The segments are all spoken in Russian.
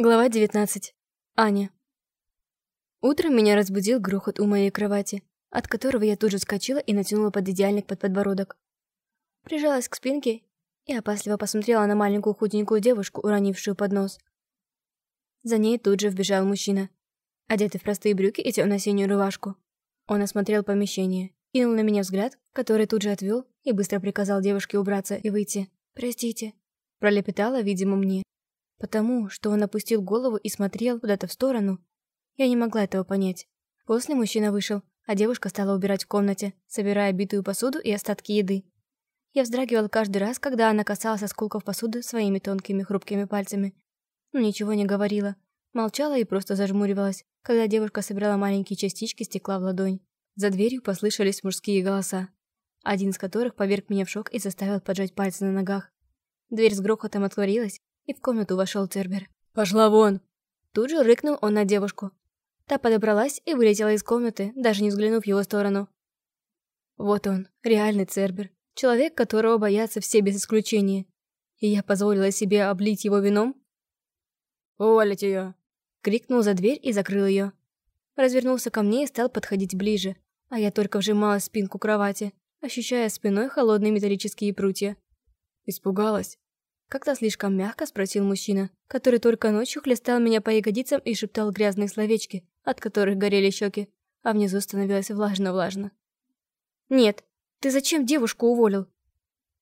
Глава 19. Аня. Утром меня разбудил грохот у моей кровати, от которого я тут же вскочила и натянула под идеальник под подбородок. Прижалась к спинке и опасливо посмотрела на маленькую худенькую девушку, уронившую поднос. За ней тут же вбежал мужчина, одетый в простые брюки и темно-синюю рубашку. Он осмотрел помещение, кинул на меня взгляд, который тут же отвел и быстро приказал девушке убраться и выйти. «Простите», — пролепетала, видимо, мне. Потому, что он опустил голову и смотрел куда-то в сторону, я не могла этого понять. После мужчина вышел, а девушка стала убирать в комнате, собирая битую посуду и остатки еды. Я вздрагивала каждый раз, когда она касалась осколков посуды своими тонкими хрупкими пальцами. Но ничего не говорила. Молчала и просто зажмуривалась, когда девушка собирала маленькие частички стекла в ладонь. За дверью послышались мужские голоса, один из которых поверг меня в шок и заставил поджать пальцы на ногах. Дверь с грохотом отворилась, и в комнату вошел Цербер. «Пошла вон!» Тут же рыкнул он на девушку. Та подобралась и вылетела из комнаты, даже не взглянув в его сторону. Вот он, реальный Цербер. Человек, которого боятся все без исключения. И я позволила себе облить его вином? «Уволить ее!» Крикнул за дверь и закрыл ее. Развернулся ко мне и стал подходить ближе, а я только вжимала спинку кровати, ощущая спиной холодные металлические прутья. Испугалась. Как-то слишком мягко спросил мужчина, который только ночью хлестал меня по ягодицам и шептал грязные словечки, от которых горели щеки, а внизу становилось влажно-влажно. «Нет, ты зачем девушку уволил?»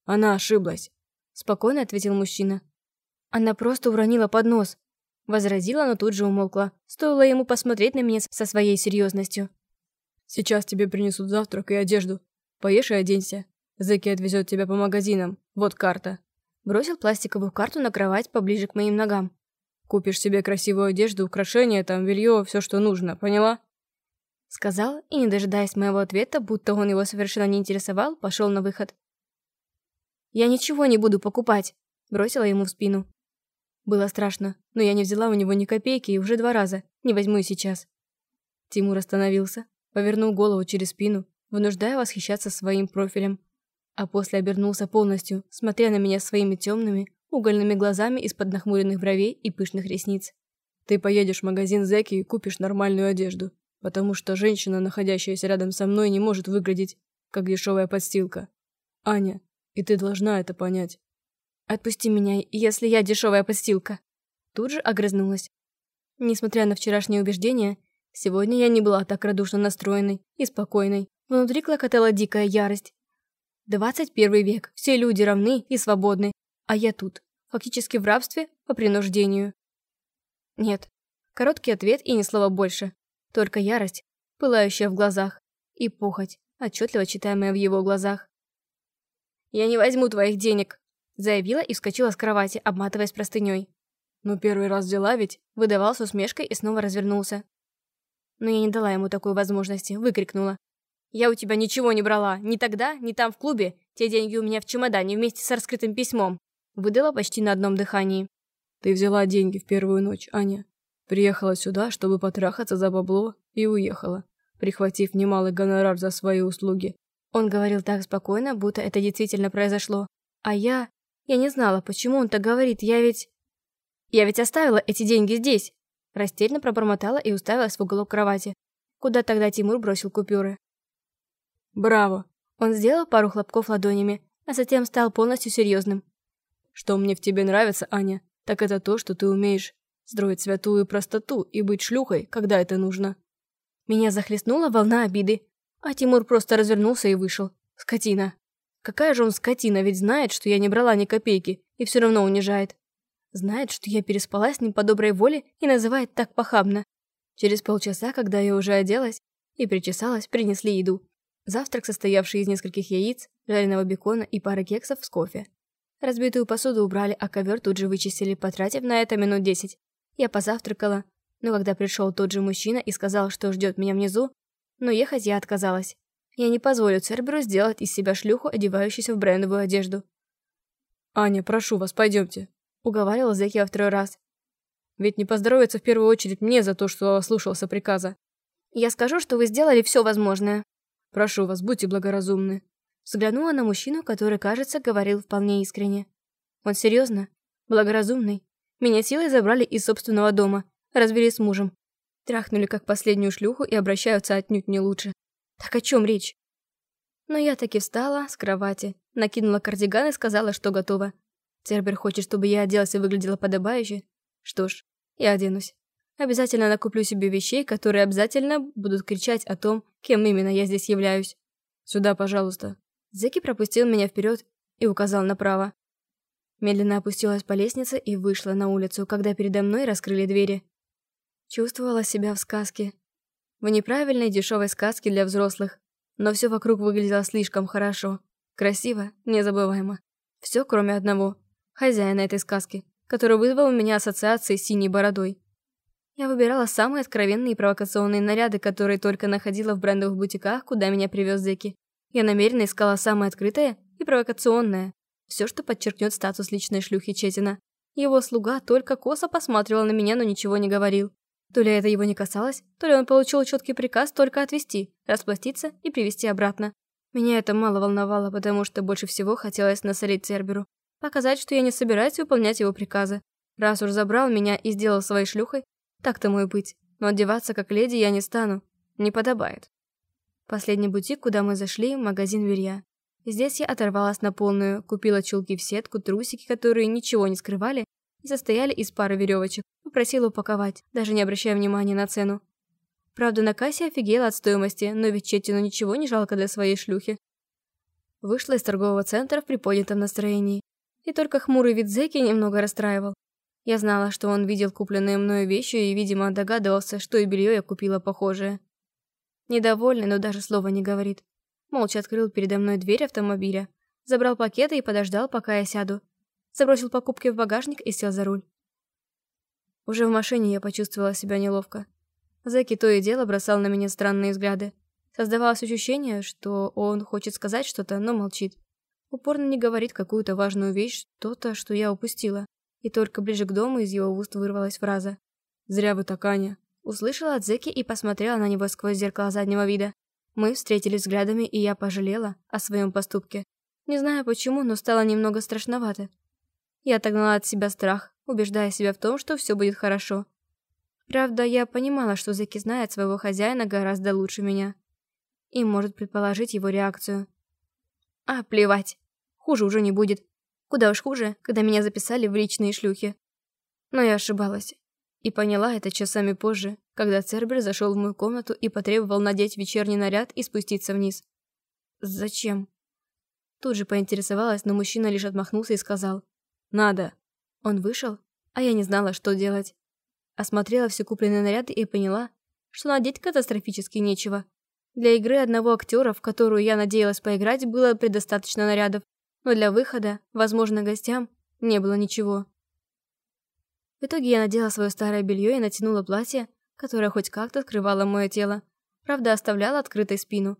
«Она ошиблась», — спокойно ответил мужчина. «Она просто уронила поднос», — возразила, но тут же умолкла. Стоило ему посмотреть на меня со своей серьезностью. «Сейчас тебе принесут завтрак и одежду. Поешь и оденься. Зэки отвезет тебя по магазинам. Вот карта». Бросил пластиковую карту на кровать поближе к моим ногам. «Купишь себе красивую одежду, украшения, там, белье, все, что нужно, поняла?» Сказал, и, не дожидаясь моего ответа, будто он его совершенно не интересовал, пошел на выход. «Я ничего не буду покупать», — бросила ему в спину. Было страшно, но я не взяла у него ни копейки и уже два раза, не возьму и сейчас. Тимур остановился, повернул голову через спину, вынуждая восхищаться своим профилем, а после обернулся полностью, смотря на меня своими темными, угольными глазами из-под нахмуренных бровей и пышных ресниц. «Ты поедешь в магазин Зеки и купишь нормальную одежду, потому что женщина, находящаяся рядом со мной, не может выглядеть, как дешевая подстилка. Аня, и ты должна это понять». «Отпусти меня, если я дешевая подстилка». Тут же огрызнулась. Несмотря на вчерашние убеждения, сегодня я не была так радушно настроенной и спокойной. Внутри клокотала дикая ярость, 21 век, все люди равны и свободны, а я тут, фактически в рабстве по принуждению. Нет. Короткий ответ и ни слова больше. Только ярость, пылающая в глазах, и похоть, отчетливо читаемая в его глазах. «Я не возьму твоих денег», — заявила и вскочила с кровати, обматываясь простыней. «Ну, первый раз дела ведь?» — выдавал с усмешкой и снова развернулся. Но я не дала ему такой возможности, выкрикнула. Я у тебя ничего не брала. Ни тогда, ни там в клубе. Те деньги у меня в чемодане вместе с раскрытым письмом. Выдала почти на одном дыхании. Ты взяла деньги в первую ночь, Аня. Приехала сюда, чтобы потрахаться за бабло, и уехала, прихватив немалый гонорар за свои услуги. Он говорил так спокойно, будто это действительно произошло. А я... Я не знала, почему он так говорит. Я ведь... Я ведь оставила эти деньги здесь. Растерянно пробормотала и уставилась в уголок кровати. Куда тогда Тимур бросил купюры? Браво!» Он сделал пару хлопков ладонями, а затем стал полностью серьезным. «Что мне в тебе нравится, Аня, так это то, что ты умеешь строить святую простоту и быть шлюхой, когда это нужно». Меня захлестнула волна обиды, а Тимур просто развернулся и вышел. Скотина. Какая же он скотина, ведь знает, что я не брала ни копейки, и все равно унижает. Знает, что я переспала с ним по доброй воле и называет так похабно. Через полчаса, когда я уже оделась и причесалась, принесли еду. Завтрак, состоявший из нескольких яиц, жареного бекона и пары кексов с кофе. Разбитую посуду убрали, а ковер тут же вычистили, потратив на это минут десять. Я позавтракала, но когда пришел тот же мужчина и сказал, что ждет меня внизу, но ехать я отказалась. Я не позволю Церберу сделать из себя шлюху, одевающуюся в брендовую одежду. «Аня, прошу вас, пойдемте», — уговаривал Зеки во второй раз. «Ведь не поздоровится в первую очередь мне за то, что слушался приказа». «Я скажу, что вы сделали все возможное», Прошу вас, будьте благоразумны». Взглянула на мужчину, который, кажется, говорил вполне искренне. Он серьезно? Благоразумный? Меня силой забрали из собственного дома, развели с мужем. Трахнули как последнюю шлюху и обращаются отнюдь не лучше. Так о чем речь? Но я таки встала с кровати, накинула кардиган и сказала, что готова. Цербер хочет, чтобы я оделась и выглядела подобающе. Что ж, я оденусь. Обязательно накуплю себе вещей, которые обязательно будут кричать о том, кем именно я здесь являюсь. Сюда, пожалуйста. Зеки пропустил меня вперед и указал направо. Медленно опустилась по лестнице и вышла на улицу, когда передо мной раскрыли двери. Чувствовала себя в сказке. В неправильной дешевой сказке для взрослых. Но все вокруг выглядело слишком хорошо. Красиво, незабываемо. Все, кроме одного. Хозяина этой сказки, который вызвал у меня ассоциации с синей бородой. Я выбирала самые откровенные и провокационные наряды, которые только находила в брендовых бутиках, куда меня привез Зеки. Я намеренно искала самое открытое и провокационное. Все, что подчеркнет статус личной шлюхи Четина. Его слуга только косо посматривал на меня, но ничего не говорил. То ли это его не касалось, то ли он получил четкий приказ только отвезти, расплатиться и привезти обратно. Меня это мало волновало, потому что больше всего хотелось насолить Церберу. Показать, что я не собираюсь выполнять его приказы. Раз уж забрал меня и сделал своей шлюхой, так то мой быть, но одеваться как леди я не стану, не подобает. Последний бутик, куда мы зашли, магазин Верья. Здесь я оторвалась на полную, купила чулки в сетку, трусики, которые ничего не скрывали, и состояли из пары веревочек, попросила упаковать, даже не обращая внимания на цену. Правда, на кассе офигела от стоимости, но ведь Четину ничего не жалко для своей шлюхи. Вышла из торгового центра в приподнятом настроении. И только хмурый вид зэки немного расстраивал. Я знала, что он видел купленные мною вещи и, видимо, догадывался, что и белье я купила похожее. Недовольный, но даже слова не говорит. Молча открыл передо мной дверь автомобиля, забрал пакеты и подождал, пока я сяду. Забросил покупки в багажник и сел за руль. Уже в машине я почувствовала себя неловко. Зэки то и дело бросал на меня странные взгляды. Создавалось ощущение, что он хочет сказать что-то, но молчит. Упорно не говорит какую-то важную вещь, что-то, что я упустила и только ближе к дому из его уст вырвалась фраза. «Зря вы так, Аня». Услышала от Зеки и посмотрела на него сквозь зеркало заднего вида. Мы встретились взглядами, и я пожалела о своем поступке. Не знаю почему, но стало немного страшновато. Я отогнала от себя страх, убеждая себя в том, что все будет хорошо. Правда, я понимала, что Зеки знает своего хозяина гораздо лучше меня. И может предположить его реакцию. А, плевать. Хуже уже не будет. Куда уж хуже, когда меня записали в личные шлюхи. Но я ошибалась. И поняла это часами позже, когда Цербер зашел в мою комнату и потребовал надеть вечерний наряд и спуститься вниз. «Зачем?» Тут же поинтересовалась, но мужчина лишь отмахнулся и сказал «Надо». Он вышел, а я не знала, что делать. Осмотрела все купленные наряды и поняла, что надеть катастрофически нечего. Для игры одного актера, в которую я надеялась поиграть, было предостаточно нарядов, но для выхода, возможно, гостям, не было ничего. В итоге я надела свое старое белье и натянула платье, которое хоть как-то скрывало мое тело, правда оставляло открытой спину.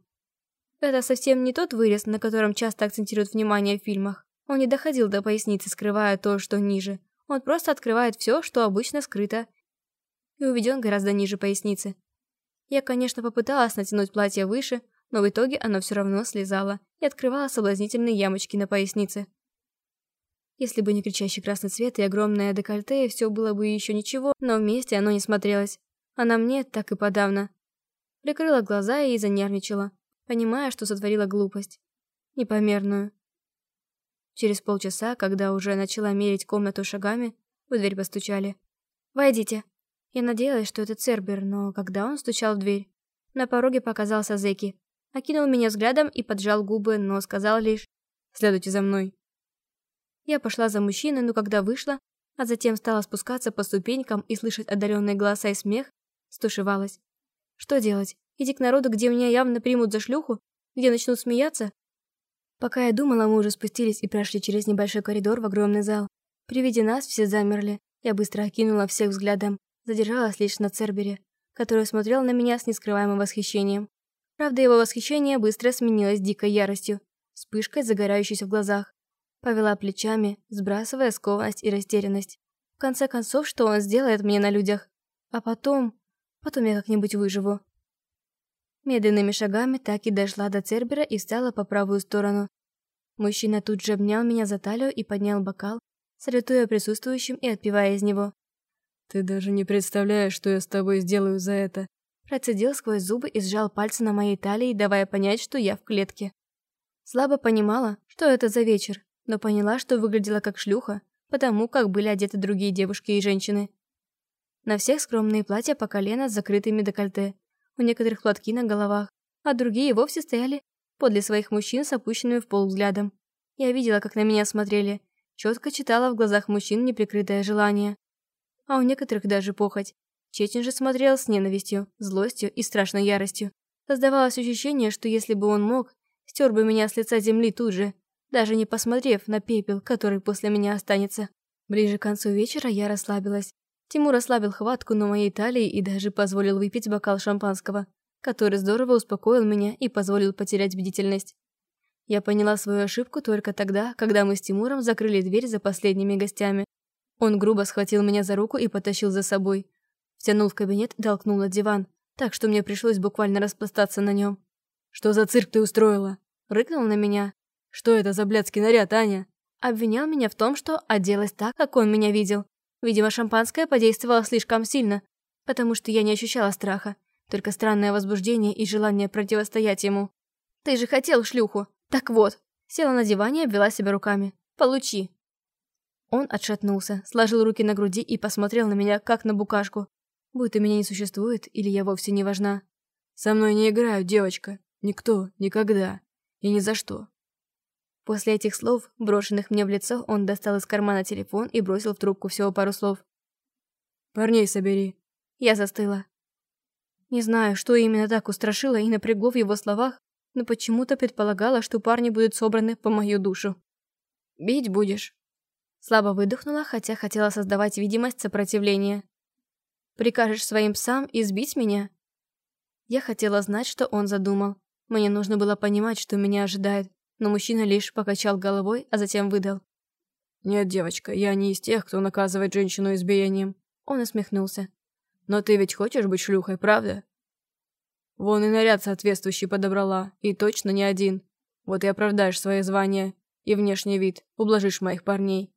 Это совсем не тот вырез, на котором часто акцентируют внимание в фильмах. Он не доходил до поясницы, скрывая то, что ниже. Он просто открывает все, что обычно скрыто, и уведен гораздо ниже поясницы. Я, конечно, попыталась натянуть платье выше, но в итоге оно все равно слезало и открывало соблазнительные ямочки на пояснице. Если бы не кричащий красный цвет и огромное декольте, все было бы еще ничего, но вместе оно не смотрелось. А на мне так и подавно. Прикрыла глаза и занервничала, понимая, что сотворила глупость. Непомерную. Через полчаса, когда уже начала мерить комнату шагами, в дверь постучали. «Войдите». Я надеялась, что это Цербер, но когда он стучал в дверь, на пороге показался Зеки окинул меня взглядом и поджал губы, но сказал лишь «Следуйте за мной». Я пошла за мужчиной, но когда вышла, а затем стала спускаться по ступенькам и слышать отдаленные голоса и смех, стушевалась. Что делать? Идти к народу, где меня явно примут за шлюху? Где начнут смеяться? Пока я думала, мы уже спустились и прошли через небольшой коридор в огромный зал. При виде нас все замерли. Я быстро окинула всех взглядом, задержалась лишь на Цербере, который смотрел на меня с нескрываемым восхищением. Правда, его восхищение быстро сменилось дикой яростью, вспышкой, загорающейся в глазах. Повела плечами, сбрасывая скованность и растерянность. В конце концов, что он сделает мне на людях? А потом... Потом я как-нибудь выживу. Медленными шагами так и дошла до Цербера и встала по правую сторону. Мужчина тут же обнял меня за талию и поднял бокал, салютуя присутствующим и отпивая из него. «Ты даже не представляешь, что я с тобой сделаю за это!» Процедил сквозь зубы и сжал пальцы на моей талии, давая понять, что я в клетке. Слабо понимала, что это за вечер, но поняла, что выглядела как шлюха, потому как были одеты другие девушки и женщины. На всех скромные платья по колено с закрытыми декольте, у некоторых платки на головах, а другие вовсе стояли подле своих мужчин с опущенными в пол взглядом. Я видела, как на меня смотрели, четко читала в глазах мужчин неприкрытое желание. А у некоторых даже похоть. Четин же смотрел с ненавистью, злостью и страшной яростью. Создавалось ощущение, что если бы он мог, стер бы меня с лица земли тут же, даже не посмотрев на пепел, который после меня останется. Ближе к концу вечера я расслабилась. Тимур ослабил хватку на моей талии и даже позволил выпить бокал шампанского, который здорово успокоил меня и позволил потерять бдительность. Я поняла свою ошибку только тогда, когда мы с Тимуром закрыли дверь за последними гостями. Он грубо схватил меня за руку и потащил за собой. Втянул в кабинет толкнул на диван, так что мне пришлось буквально распластаться на нем. «Что за цирк ты устроила?» Рыкнул на меня. «Что это за блядский наряд, Аня?» Обвинял меня в том, что оделась так, как он меня видел. Видимо, шампанское подействовало слишком сильно, потому что я не ощущала страха, только странное возбуждение и желание противостоять ему. «Ты же хотел шлюху! Так вот!» Села на диване и обвела себя руками. «Получи!» Он отшатнулся, сложил руки на груди и посмотрел на меня, как на букашку. Будто меня не существует, или я вовсе не важна. «Со мной не играют, девочка. Никто, никогда. И ни за что. После этих слов, брошенных мне в лицо, он достал из кармана телефон и бросил в трубку всего пару слов. «Парней собери». Я застыла. Не знаю, что именно так устрашило и напрягло в его словах, но почему-то предполагала, что парни будут собраны по мою душу. «Бить будешь?» Слабо выдохнула, хотя хотела создавать видимость сопротивления. «Прикажешь своим псам избить меня?» Я хотела знать, что он задумал. Мне нужно было понимать, что меня ожидает но мужчина лишь покачал головой, а затем выдал. «Нет, девочка, я не из тех, кто наказывает женщину избиением». Он усмехнулся. «Но ты ведь хочешь быть шлюхой, правда?» «Вон и наряд соответствующий подобрала, и точно не один. Вот и оправдаешь свое звание и внешний вид, ублажишь моих парней».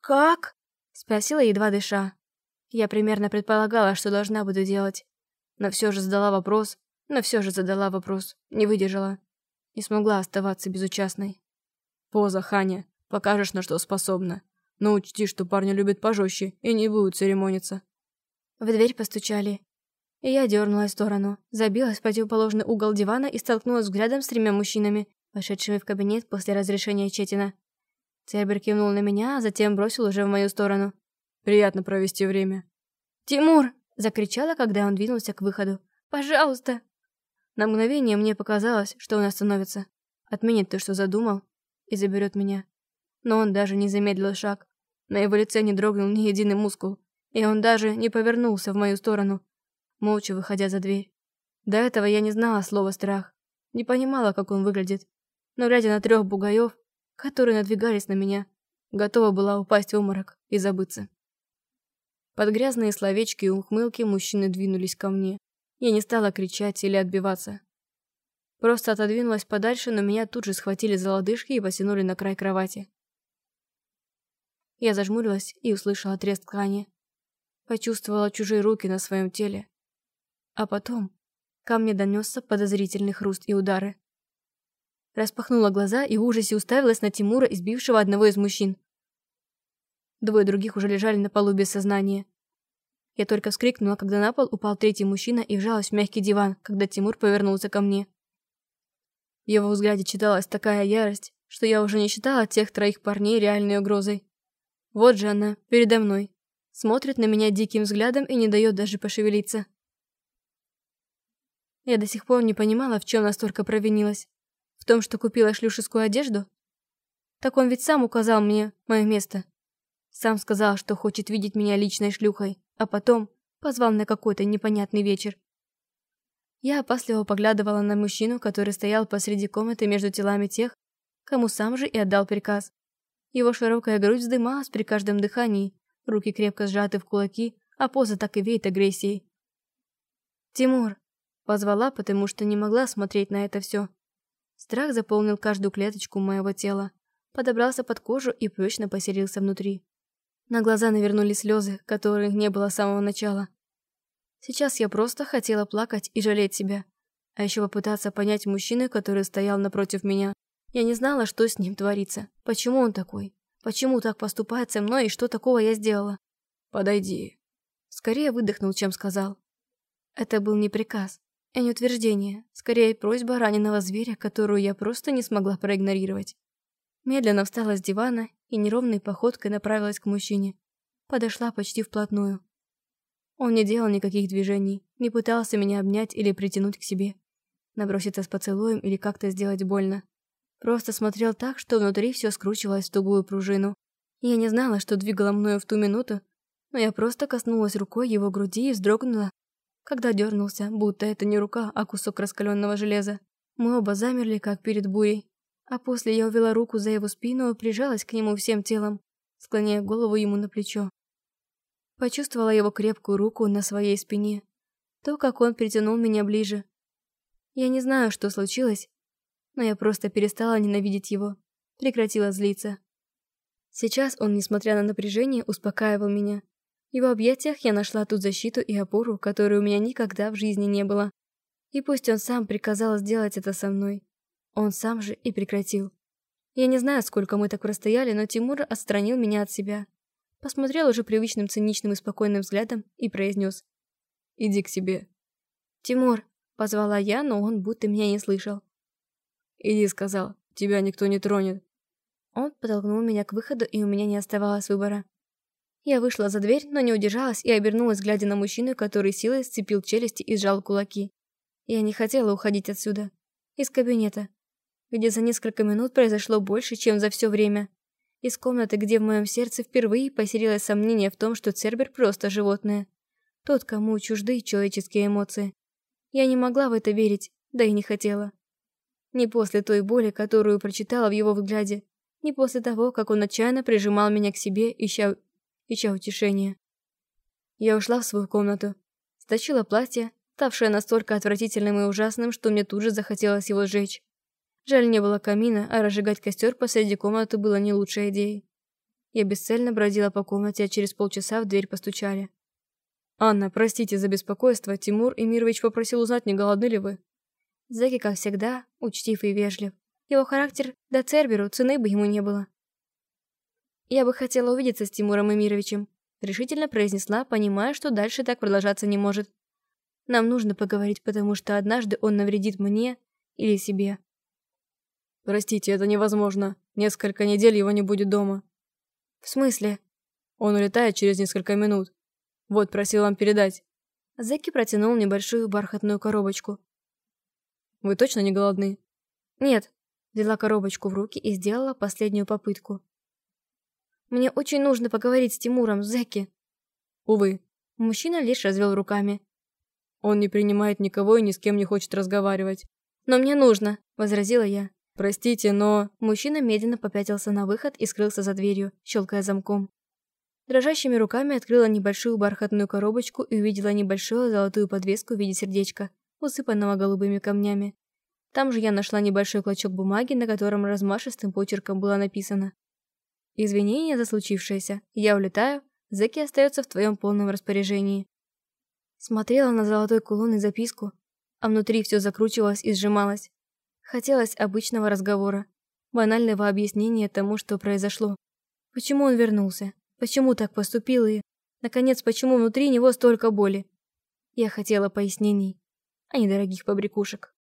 «Как?» – спросила, едва дыша. Я примерно предполагала, что должна буду делать. Но все же задала вопрос, но все же задала вопрос, не выдержала. Не смогла оставаться безучастной. «Поза, Ханя, покажешь, на что способна. Но учти, что парни любят пожестче и не будут церемониться». В дверь постучали. И я дернулась в сторону, забилась в противоположный угол дивана и столкнулась взглядом с тремя мужчинами, вошедшими в кабинет после разрешения Четина. Цербер кивнул на меня, а затем бросил уже в мою сторону. «Приятно провести время». «Тимур!» – закричала, когда он двинулся к выходу. «Пожалуйста!» На мгновение мне показалось, что он остановится, отменит то, что задумал, и заберет меня. Но он даже не замедлил шаг. На его лице не дрогнул ни единый мускул, и он даже не повернулся в мою сторону, молча выходя за дверь. До этого я не знала слова «страх», не понимала, как он выглядит, но глядя на трех бугаев, которые надвигались на меня, готова была упасть в обморок и забыться. Под грязные словечки и ухмылки мужчины двинулись ко мне. Я не стала кричать или отбиваться. Просто отодвинулась подальше, но меня тут же схватили за лодыжки и потянули на край кровати. Я зажмурилась и услышала треск ткани. Почувствовала чужие руки на своем теле. А потом ко мне донесся подозрительный хруст и удары. Распахнула глаза и в ужасе уставилась на Тимура, избившего одного из мужчин. Двое других уже лежали на полу без сознания. Я только вскрикнула, когда на пол упал третий мужчина и вжалась в мягкий диван, когда Тимур повернулся ко мне. В его взгляде читалась такая ярость, что я уже не считала тех троих парней реальной угрозой. Вот же она, передо мной. Смотрит на меня диким взглядом и не дает даже пошевелиться. Я до сих пор не понимала, в чем настолько провинилась. В том, что купила шлюшескую одежду? Так он ведь сам указал мне мое место. Сам сказал, что хочет видеть меня личной шлюхой а потом позвал на какой-то непонятный вечер. Я опасливо поглядывала на мужчину, который стоял посреди комнаты между телами тех, кому сам же и отдал приказ. Его широкая грудь вздымалась при каждом дыхании, руки крепко сжаты в кулаки, а поза так и веет агрессией. «Тимур!» — позвала, потому что не могла смотреть на это все. Страх заполнил каждую клеточку моего тела. подобрался под кожу и прочно поселился внутри. На глаза навернулись слезы, которых не было с самого начала. Сейчас я просто хотела плакать и жалеть себя, а еще попытаться понять мужчину, который стоял напротив меня. Я не знала, что с ним творится, почему он такой, почему так поступает со мной и что такого я сделала. «Подойди». Скорее выдохнул, чем сказал. Это был не приказ, и не утверждение, скорее просьба раненого зверя, которую я просто не смогла проигнорировать. Медленно встала с дивана и неровной походкой направилась к мужчине. Подошла почти вплотную. Он не делал никаких движений, не пытался меня обнять или притянуть к себе, наброситься с поцелуем или как-то сделать больно. Просто смотрел так, что внутри все скручивалось в тугую пружину. Я не знала, что двигало мною в ту минуту, но я просто коснулась рукой его груди и вздрогнула, когда дернулся, будто это не рука, а кусок раскаленного железа. Мы оба замерли, как перед бурей. А после я увела руку за его спину и прижалась к нему всем телом, склоняя голову ему на плечо. Почувствовала его крепкую руку на своей спине. То, как он притянул меня ближе. Я не знаю, что случилось, но я просто перестала ненавидеть его, прекратила злиться. Сейчас он, несмотря на напряжение, успокаивал меня, в его объятиях я нашла ту защиту и опору, которой у меня никогда в жизни не было. И пусть он сам приказал сделать это со мной, он сам же и прекратил. Я не знаю, сколько мы так простояли, но Тимур отстранил меня от себя. Посмотрел уже привычным циничным и спокойным взглядом и произнес. «Иди к себе». «Тимур», — позвала я, но он будто меня не слышал. «Иди», — сказал, — «тебя никто не тронет». Он подтолкнул меня к выходу, и у меня не оставалось выбора. Я вышла за дверь, но не удержалась и обернулась, глядя на мужчину, который силой сцепил челюсти и сжал кулаки. Я не хотела уходить отсюда. Из кабинета. Где за несколько минут произошло больше, чем за все время. Из комнаты, где в моем сердце впервые поселилось сомнение в том, что Цербер просто животное. Тот, кому чужды человеческие эмоции. Я не могла в это верить, да и не хотела. Не после той боли, которую прочитала в его взгляде, не после того, как он отчаянно прижимал меня к себе, ища ища утешения. Я ушла в свою комнату, стащила платье, ставшее настолько отвратительным и ужасным, что мне тут же захотелось его сжечь. Жаль, не было камина, а разжигать костер посреди комнаты было не лучшей идеей. Я бесцельно бродила по комнате, а через полчаса в дверь постучали. «Анна, простите за беспокойство, Тимур Эмирович попросил узнать, не голодны ли вы?» Зеки, как всегда, учтив и вежлив. Его характер до Церберу цены бы ему не было. «Я бы хотела увидеться с Тимуром Эмировичем», решительно произнесла, понимая, что дальше так продолжаться не может. «Нам нужно поговорить, потому что однажды он навредит мне или себе». «Простите, это невозможно. Несколько недель его не будет дома». «В смысле?» «Он улетает через несколько минут. Вот, просил вам передать». Зеки протянул небольшую бархатную коробочку. «Вы точно не голодны?» «Нет». Взяла коробочку в руки и сделала последнюю попытку. Мне очень нужно поговорить с Тимуром, Зеки. Увы. Мужчина лишь развел руками. Он не принимает никого и ни с кем не хочет разговаривать. Но мне нужно, возразила я. Простите, но... Мужчина медленно попятился на выход и скрылся за дверью, щелкая замком. Дрожащими руками открыла небольшую бархатную коробочку и увидела небольшую золотую подвеску в виде сердечка, усыпанного голубыми камнями. Там же я нашла небольшой клочок бумаги, на котором размашистым почерком было написано Извинения за случившееся. Я улетаю. Зеки остается в твоем полном распоряжении. Смотрела на золотой кулон и записку, а внутри все закручивалось и сжималось. Хотелось обычного разговора, банального объяснения тому, что произошло. Почему он вернулся? Почему так поступил и... Наконец, почему внутри него столько боли? Я хотела пояснений, а не дорогих побрякушек.